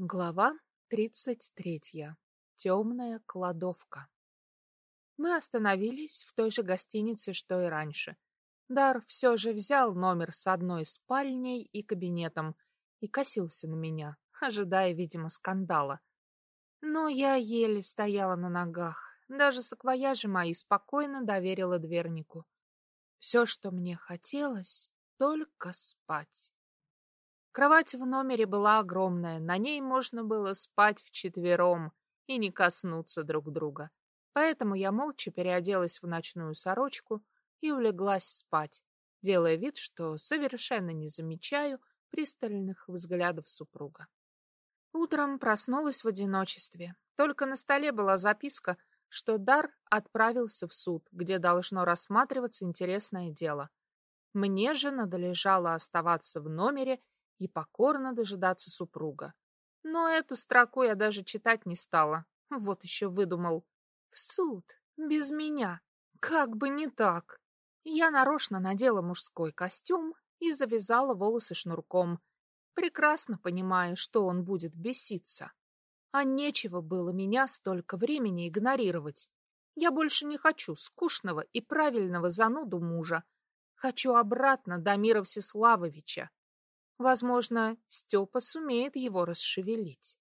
Глава тридцать третья. Темная кладовка. Мы остановились в той же гостинице, что и раньше. Дар все же взял номер с одной спальней и кабинетом и косился на меня, ожидая, видимо, скандала. Но я еле стояла на ногах. Даже саквояжи мои спокойно доверила двернику. Все, что мне хотелось, только спать. Кровать в номере была огромная, на ней можно было спать вчетвером и не коснуться друг друга. Поэтому я молча переоделась в ночную сорочку и улеглась спать, делая вид, что совершенно не замечаю пристальных взглядов супруга. Утром проснулась в одиночестве. Только на столе была записка, что Дар отправился в суд, где должно рассматриваться интересное дело. Мне же надлежало оставаться в номере и покорно дожидаться супруга. Но эту строку я даже читать не стала. Вот еще выдумал. В суд, без меня. Как бы не так. Я нарочно надела мужской костюм и завязала волосы шнурком, прекрасно понимая, что он будет беситься. А нечего было меня столько времени игнорировать. Я больше не хочу скучного и правильного зануду мужа. Хочу обратно до Мира Всеславовича. Возможно, Степа сумеет его расшевелить.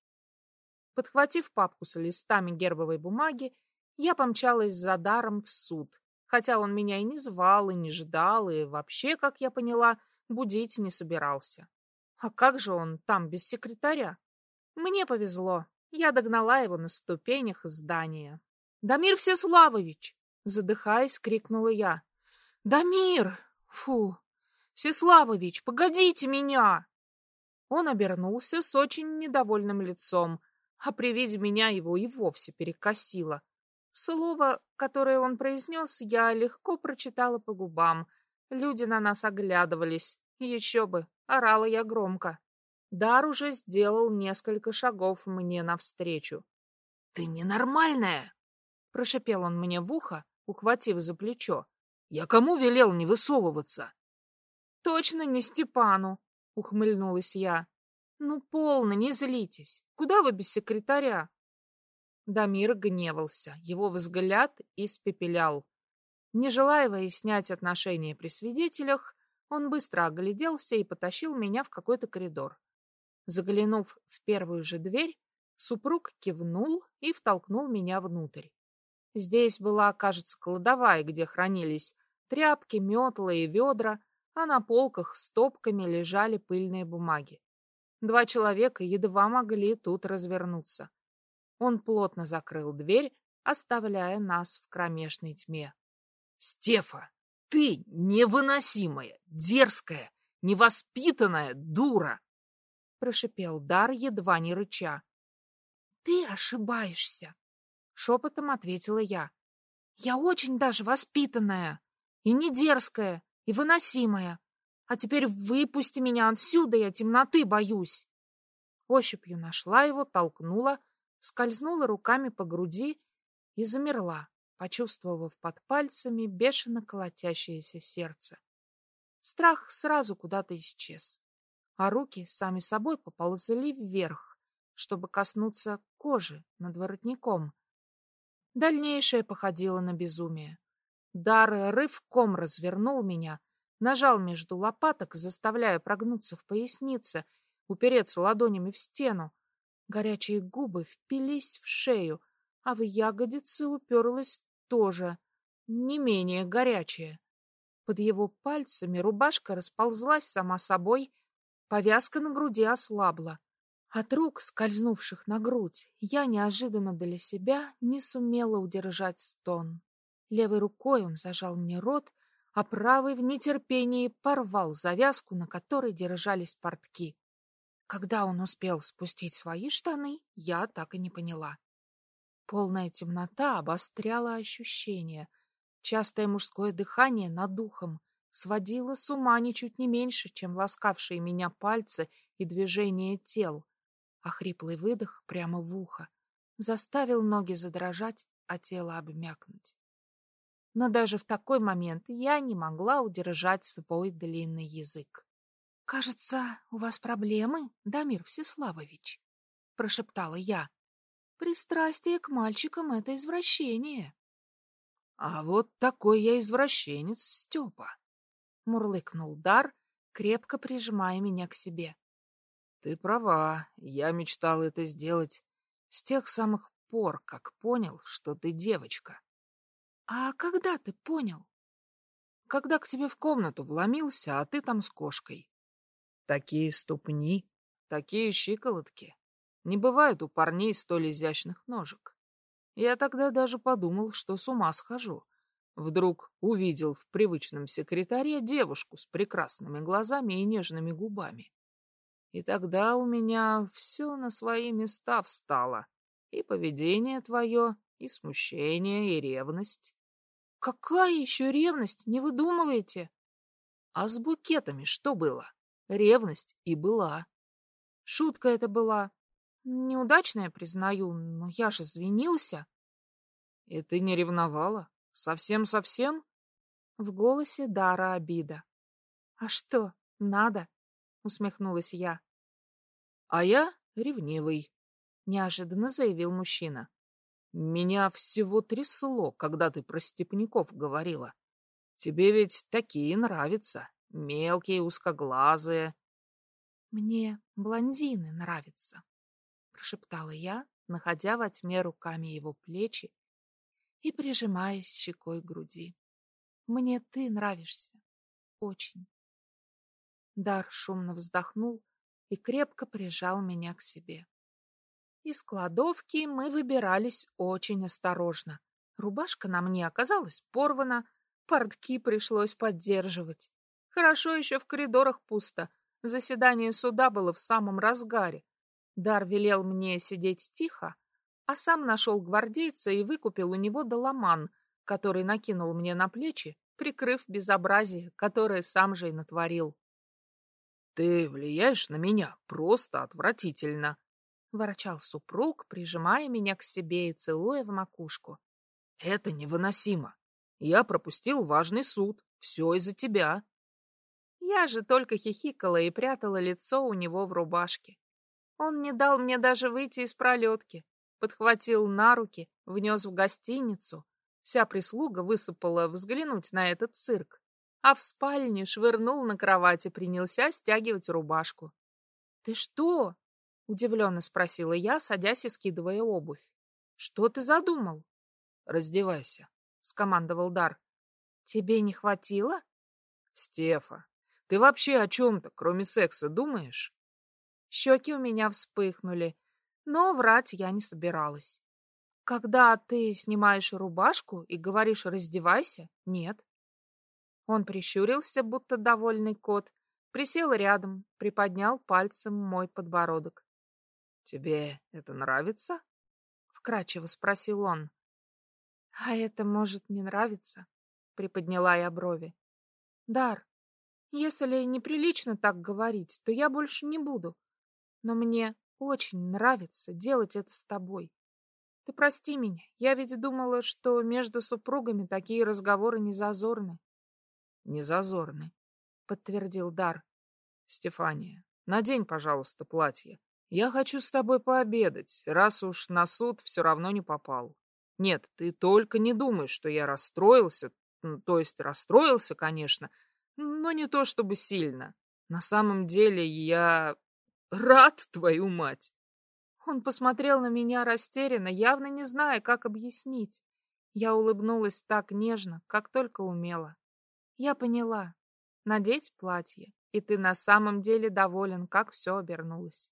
Подхватив папку с листами гербовой бумаги, я помчалась за даром в суд, хотя он меня и не звал, и не ждал, и вообще, как я поняла, будить не собирался. А как же он там без секретаря? Мне повезло. Я догнала его на ступенях здания. «Дамир Всеславович!» Задыхаясь, крикнула я. «Дамир! Фу! Всеславович, погодите меня!» Он обернулся с очень недовольным лицом, а при виде меня его и вовсе перекосило. Слово, которое он произнес, я легко прочитала по губам. Люди на нас оглядывались. Еще бы, орала я громко. Дар уже сделал несколько шагов мне навстречу. — Ты ненормальная! — прошепел он мне в ухо, ухватив за плечо. — Я кому велел не высовываться? Точно не Степану, ухмыльнулась я. Ну, полно, не злитесь. Куда вы без секретаря? Дамир гневался, его взгляд испепелял. Не желая выяснять отношения при свидетелях, он быстро огляделся и потащил меня в какой-то коридор. Заглянув в первую же дверь, супруг кивнул и втолкнул меня внутрь. Здесь была, кажется, кладовая, где хранились тряпки, метлы и ведра, а на полках стопками лежали пыльные бумаги. Два человека едва могли тут развернуться. Он плотно закрыл дверь, оставляя нас в кромешной тьме. — Стефа, ты невыносимая, дерзкая, невоспитанная дура! — прошипел Дар, едва не рыча. — Ты ошибаешься, — шепотом ответила я. — Я очень даже воспитанная и не дерзкая и выносимая. А теперь выпусти меня отсюда, я темноты боюсь. Ощупью нашла его, толкнула, скользнула руками по груди и замерла, почувствовав под пальцами бешено колотящееся сердце. Страх сразу куда-то исчез, а руки сами собой поползли вверх, чтобы коснуться кожи над воротником. Дальнейшее походило на безумие. Дар рывком развернул меня, нажал между лопаток, заставляя прогнуться в пояснице, упереться ладонями в стену. Горячие губы впились в шею, а в ягодицы уперлась тоже, не менее горячая. Под его пальцами рубашка расползлась сама собой, повязка на груди ослабла. От рук, скользнувших на грудь, я неожиданно для себя не сумела удержать стон. Левой рукой он зажал мне рот, а правый в нетерпении порвал завязку, на которой держались портки. Когда он успел спустить свои штаны, я так и не поняла. Полная темнота обостряла ощущения. Частое мужское дыхание над духом сводило с ума ничуть не меньше, чем ласкавшие меня пальцы и движения тел, а хриплый выдох прямо в ухо заставил ноги задрожать, а тело обмякнуть но даже в такой момент я не могла удержать свой длинный язык. «Кажется, у вас проблемы, Дамир Всеславович?» прошептала я. Пристрастие к мальчикам — это извращение. — А вот такой я извращенец, Степа, — мурлыкнул Дар, крепко прижимая меня к себе. — Ты права, я мечтал это сделать с тех самых пор, как понял, что ты девочка. — А когда ты понял? — Когда к тебе в комнату вломился, а ты там с кошкой. Такие ступни, такие щиколотки. Не бывает у парней столь изящных ножек. Я тогда даже подумал, что с ума схожу. Вдруг увидел в привычном секретаре девушку с прекрасными глазами и нежными губами. И тогда у меня все на свои места встало. И поведение твое, и смущение, и ревность. Какая еще ревность? Не выдумывайте. А с букетами что было? Ревность и была. Шутка это была. Неудачная, признаю, но я же извинился. И ты не ревновала? Совсем-совсем? В голосе Дара обида. А что, надо? Усмехнулась я. А я ревнивый, неожиданно заявил мужчина. Меня всего трясло, когда ты про степняков говорила. Тебе ведь такие нравятся, мелкие, узкоглазые. Мне блондины нравятся, прошептала я, находя во тьме руками его плечи и прижимаясь щекой к груди. Мне ты нравишься. Очень. Дар шумно вздохнул и крепко прижал меня к себе. Из кладовки мы выбирались очень осторожно. Рубашка на мне оказалась порвана, портки пришлось поддерживать. Хорошо еще в коридорах пусто. Заседание суда было в самом разгаре. Дар велел мне сидеть тихо, а сам нашел гвардейца и выкупил у него доломан, который накинул мне на плечи, прикрыв безобразие, которое сам же и натворил. — Ты влияешь на меня просто отвратительно, — ворчал супруг, прижимая меня к себе и целуя в макушку. — Это невыносимо. Я пропустил важный суд. Все из-за тебя. Я же только хихикала и прятала лицо у него в рубашке. Он не дал мне даже выйти из пролетки. Подхватил на руки, внес в гостиницу. Вся прислуга высыпала взглянуть на этот цирк. А в спальне швырнул на кровати, принялся стягивать рубашку. — Ты что? — удивленно спросила я, садясь и скидывая обувь. — Что ты задумал? — Раздевайся, — скомандовал Дар. — Тебе не хватило? — Стефа, ты вообще о чем-то, кроме секса, думаешь? Щеки у меня вспыхнули, но врать я не собиралась. Когда ты снимаешь рубашку и говоришь «раздевайся», нет. Он прищурился, будто довольный кот, присел рядом, приподнял пальцем мой подбородок. — Тебе это нравится? — вкрадчиво спросил он. — А это может не нравиться? — приподняла я брови. — Дар, если неприлично так говорить, то я больше не буду но мне очень нравится делать это с тобой. Ты прости меня, я ведь думала, что между супругами такие разговоры не зазорны. Не зазорны, подтвердил Дар. Стефания, надень, пожалуйста, платье. Я хочу с тобой пообедать, раз уж на суд все равно не попал. Нет, ты только не думай, что я расстроился, то есть расстроился, конечно, но не то чтобы сильно. На самом деле я Рад, твою мать!» Он посмотрел на меня растерянно, явно не зная, как объяснить. Я улыбнулась так нежно, как только умела. Я поняла. Надеть платье, и ты на самом деле доволен, как все обернулось.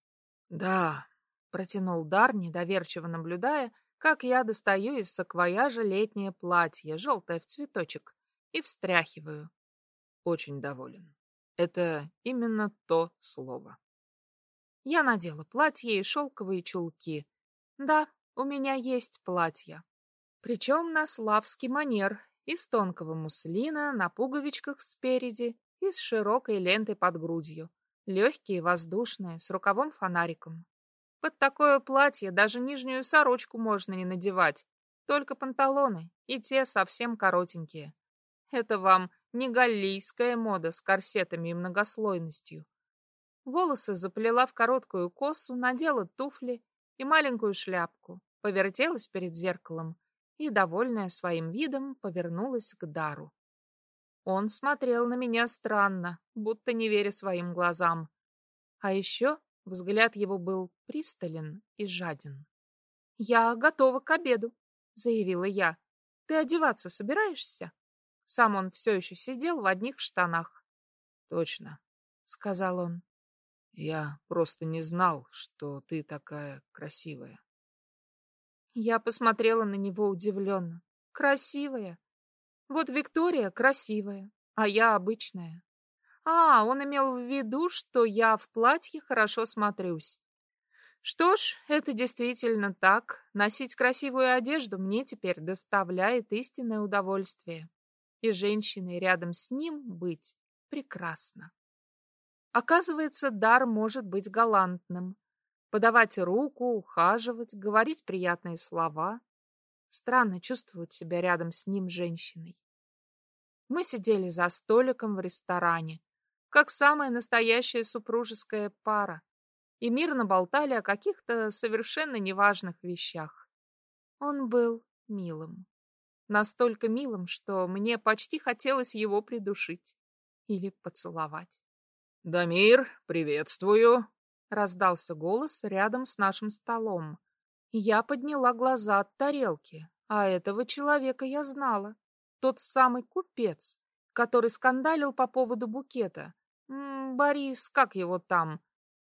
«Да», — протянул Дар, недоверчиво наблюдая, как я достаю из саквояжа летнее платье, желтое в цветочек, и встряхиваю. Очень доволен. Это именно то слово. Я надела платье и шелковые чулки. Да, у меня есть платье. Причем на славский манер, из тонкого муслина, на пуговичках спереди и с широкой лентой под грудью. Легкие, воздушные, с рукавом-фонариком. Под такое платье даже нижнюю сорочку можно не надевать, только панталоны, и те совсем коротенькие. Это вам не галлийская мода с корсетами и многослойностью. Волосы заплела в короткую косу, надела туфли и маленькую шляпку, повертелась перед зеркалом и, довольная своим видом, повернулась к Дару. Он смотрел на меня странно, будто не веря своим глазам. А еще взгляд его был пристален и жаден. «Я готова к обеду», — заявила я. «Ты одеваться собираешься?» Сам он все еще сидел в одних штанах. «Точно», — сказал он. «Я просто не знал, что ты такая красивая». Я посмотрела на него удивленно. «Красивая? Вот Виктория красивая, а я обычная. А, он имел в виду, что я в платье хорошо смотрюсь. Что ж, это действительно так. Носить красивую одежду мне теперь доставляет истинное удовольствие. И женщиной рядом с ним быть прекрасно. Оказывается, дар может быть галантным. Подавать руку, ухаживать, говорить приятные слова. Странно чувствовать себя рядом с ним женщиной. Мы сидели за столиком в ресторане, как самая настоящая супружеская пара, и мирно болтали о каких-то совершенно неважных вещах. Он был милым. Настолько милым, что мне почти хотелось его придушить или поцеловать. «Дамир, приветствую!» — раздался голос рядом с нашим столом. Я подняла глаза от тарелки, а этого человека я знала. Тот самый купец, который скандалил по поводу букета. М -м, Борис, как его там?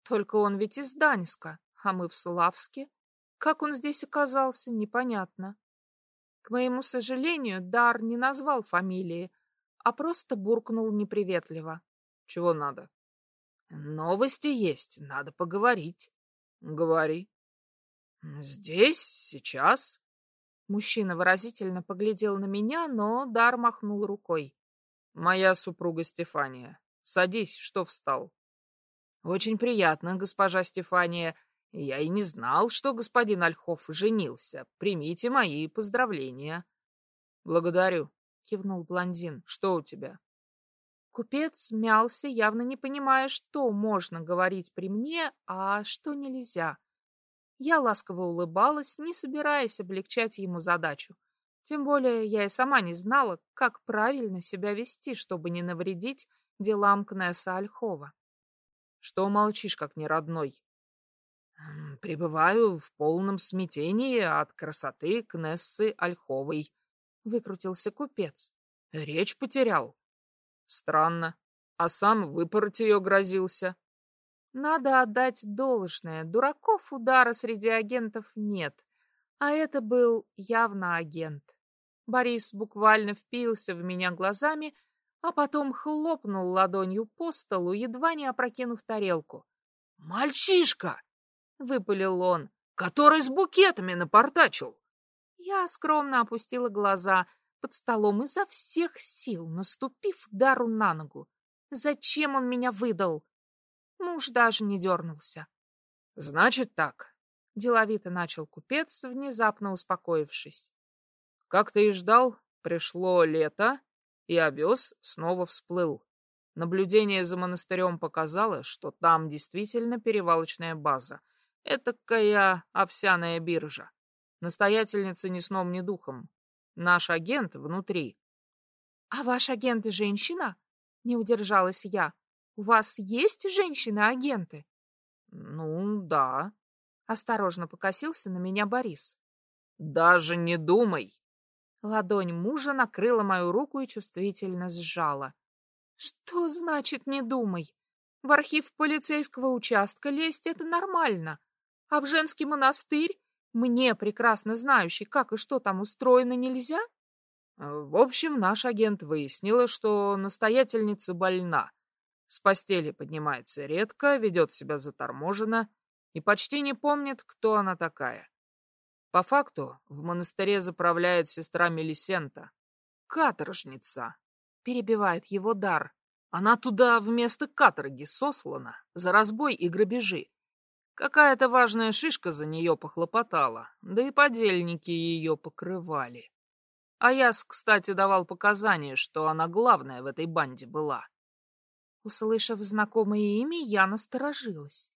Только он ведь из Даньска, а мы в Славске. Как он здесь оказался, непонятно. К моему сожалению, Дар не назвал фамилии, а просто буркнул неприветливо. Чего надо? Новости есть, надо поговорить. Говори. Здесь, сейчас. Мужчина выразительно поглядел на меня, но Дар махнул рукой. Моя супруга Стефания. Садись, что встал? Очень приятно, госпожа Стефания. Я и не знал, что господин Ольхов женился. Примите мои поздравления. Благодарю, кивнул блондин. Что у тебя? Купец мялся, явно не понимая, что можно говорить при мне, а что нельзя. Я ласково улыбалась, не собираясь облегчать ему задачу. Тем более я и сама не знала, как правильно себя вести, чтобы не навредить делам Кнесса Ольхова. Что молчишь, как не родной? Пребываю в полном смятении от красоты Кнессы Ольховой, выкрутился купец. Речь потерял. Странно. А сам выпороть ее грозился. Надо отдать должное. Дураков удара среди агентов нет. А это был явно агент. Борис буквально впился в меня глазами, а потом хлопнул ладонью по столу, едва не опрокинув тарелку. «Мальчишка!» — выпалил он. «Который с букетами напортачил!» Я скромно опустила глаза под столом изо всех сил, наступив дару на ногу. Зачем он меня выдал? Муж даже не дернулся. «Значит так», — деловито начал купец, внезапно успокоившись. «Как ты и ждал, пришло лето, и овес снова всплыл. Наблюдение за монастырем показало, что там действительно перевалочная база. Этакая овсяная биржа. Настоятельница ни сном, ни духом. Наш агент внутри. — А ваш агент женщина? — не удержалась я. — У вас есть женщины-агенты? — Ну, да. Осторожно покосился на меня Борис. — Даже не думай. Ладонь мужа накрыла мою руку и чувствительно сжала. Что значит «не думай»? В архив полицейского участка лезть — это нормально. А в женский монастырь, мне, прекрасно знающий, как и что там устроено, нельзя? В общем, наш агент выяснила, что настоятельница больна. С постели поднимается редко, ведет себя заторможенно и почти не помнит, кто она такая. По факту в монастыре заправляет сестра Мелисента. Каторжница. Перебивает его дар. Она туда вместо каторги сослана за разбой и грабежи. Какая-то важная шишка за нее похлопотала, да и подельники ее покрывали. А Яс, кстати, давал показания, что она главная в этой банде была. Услышав знакомое имя, я насторожилась.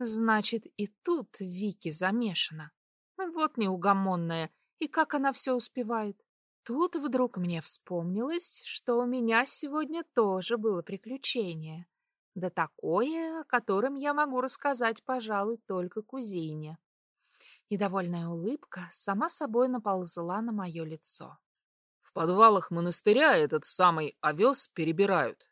Значит, и тут Вики замешана. Вот неугомонная, и как она все успевает. Тут вдруг мне вспомнилось, что у меня сегодня тоже было приключение. Да такое, о котором я могу рассказать, пожалуй, только кузине. И довольная улыбка сама собой наползла на мое лицо. В подвалах монастыря этот самый овес перебирают.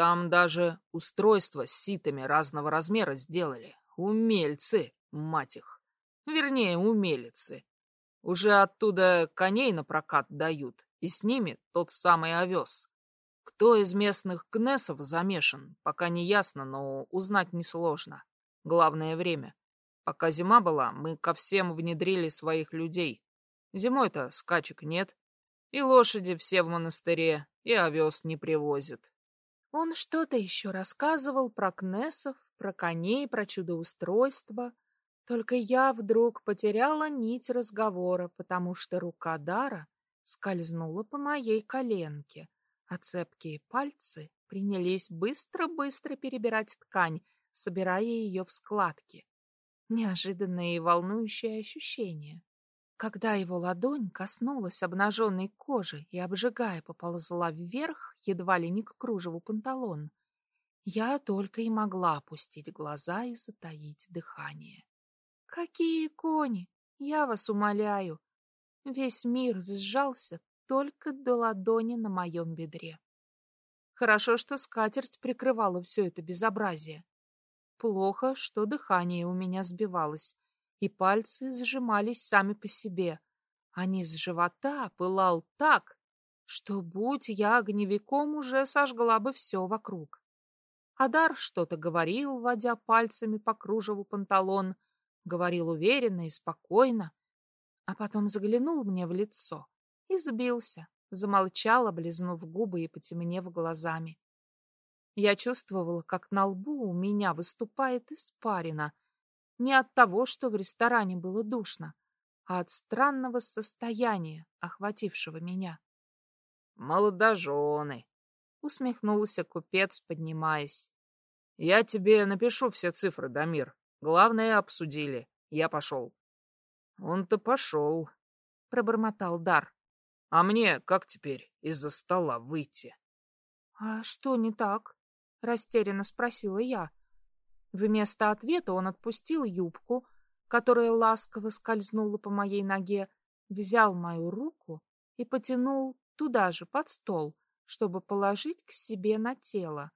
Там даже устройства с ситами разного размера сделали. Умельцы, мать их. Вернее, умелицы. Уже оттуда коней на прокат дают, и с ними тот самый овес. Кто из местных кнесов замешан, пока не ясно, но узнать несложно. Главное время. Пока зима была, мы ко всем внедрили своих людей. Зимой-то скачек нет, и лошади все в монастыре, и овес не привозят. Он что-то еще рассказывал про кнесов, про коней, про чудоустройство — только я вдруг потеряла нить разговора, потому что рука Дара скользнула по моей коленке, а цепкие пальцы принялись быстро-быстро перебирать ткань, собирая ее в складки. Неожиданное и волнующее ощущение. Когда его ладонь коснулась обнаженной кожи и, обжигая, поползла вверх, едва ли не к кружеву панталон, я только и могла опустить глаза и затаить дыхание. Какие кони? Я вас умоляю. Весь мир сжался только до ладони на моем бедре. Хорошо, что скатерть прикрывала все это безобразие. Плохо, что дыхание у меня сбивалось, и пальцы сжимались сами по себе. А низ живота пылал так, что, будь я огневиком, уже сожгла бы все вокруг. Адар что-то говорил, водя пальцами по кружеву панталон — говорил уверенно и спокойно, а потом заглянул мне в лицо и сбился, замолчал, облизнув губы и потемнев глазами. Я чувствовала, как на лбу у меня выступает испарина, не от того, что в ресторане было душно, а от странного состояния, охватившего меня. «Молодожены!» — усмехнулся купец, поднимаясь. «Я тебе напишу все цифры, Дамир. Главное, обсудили. Я пошел. Он-то пошел, пробормотал Дар. А мне как теперь из-за стола выйти? А что не так? Растерянно спросила я. Вместо ответа он отпустил юбку, которая ласково скользнула по моей ноге, взял мою руку и потянул туда же, под стол, чтобы положить к себе на тело.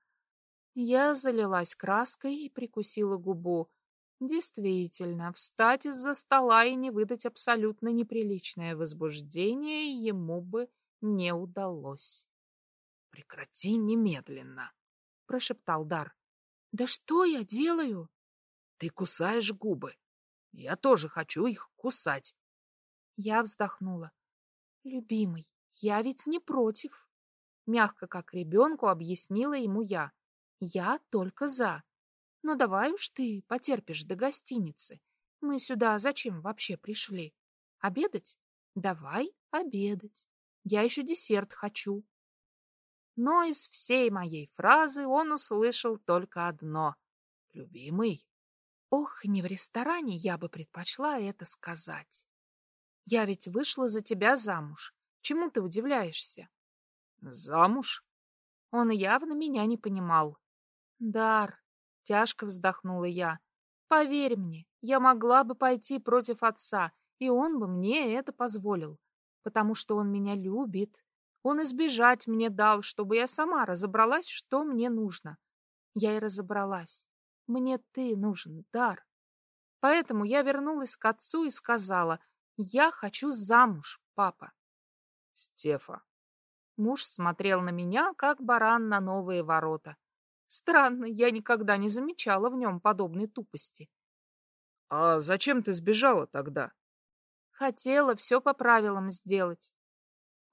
Я залилась краской и прикусила губу, Действительно, встать из-за стола и не выдать абсолютно неприличное возбуждение ему бы не удалось. «Прекрати немедленно!» — прошептал Дар. «Да что я делаю?» «Ты кусаешь губы. Я тоже хочу их кусать». Я вздохнула. «Любимый, я ведь не против». Мягко, как ребенку, объяснила ему я. «Я только за. Но давай уж ты потерпишь до гостиницы. Мы сюда зачем вообще пришли? Обедать? Давай обедать. Я еще десерт хочу. Но из всей моей фразы он услышал только одно. Любимый. Ох, не в ресторане я бы предпочла это сказать. Я ведь вышла за тебя замуж. Чему ты удивляешься? Замуж? Он явно меня не понимал. Дар, Тяжко вздохнула я. Поверь мне, я могла бы пойти против отца, и он бы мне это позволил, потому что он меня любит. Он избежать мне дал, чтобы я сама разобралась, что мне нужно. Я и разобралась. Мне ты нужен, Дар. Поэтому я вернулась к отцу и сказала, я хочу замуж, папа. Стефа. Муж смотрел на меня, как баран на новые ворота. Странно, я никогда не замечала в нем подобной тупости. — А зачем ты сбежала тогда? — Хотела все по правилам сделать.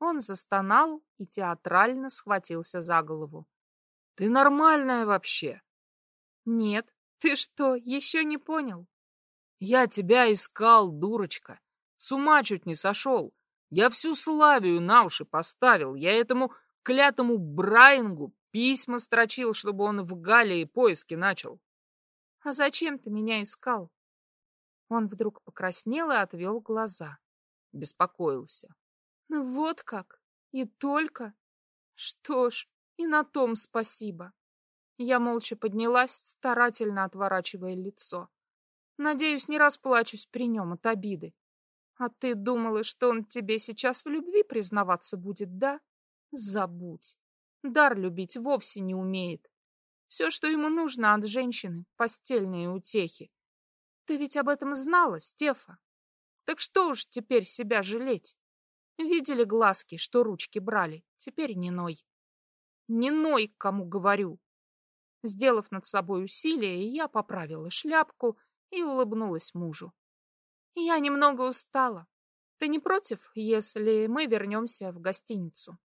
Он застонал и театрально схватился за голову. — Ты нормальная вообще? — Нет. Ты что, еще не понял? — Я тебя искал, дурочка. С ума чуть не сошел. Я всю Славию на уши поставил. Я этому клятому Брайангу Письма строчил, чтобы он в Галлии поиски начал. А зачем ты меня искал? Он вдруг покраснел и отвел глаза. Беспокоился. Ну вот как? И только? Что ж, и на том спасибо. Я молча поднялась, старательно отворачивая лицо. Надеюсь, не расплачусь при нем от обиды. А ты думала, что он тебе сейчас в любви признаваться будет, да? Забудь. Дар любить вовсе не умеет. Все, что ему нужно от женщины — постельные утехи. Ты ведь об этом знала, Стефа. Так что уж теперь себя жалеть? Видели глазки, что ручки брали? Теперь не ной. Не ной, кому говорю. Сделав над собой усилие, я поправила шляпку и улыбнулась мужу. Я немного устала. Ты не против, если мы вернемся в гостиницу?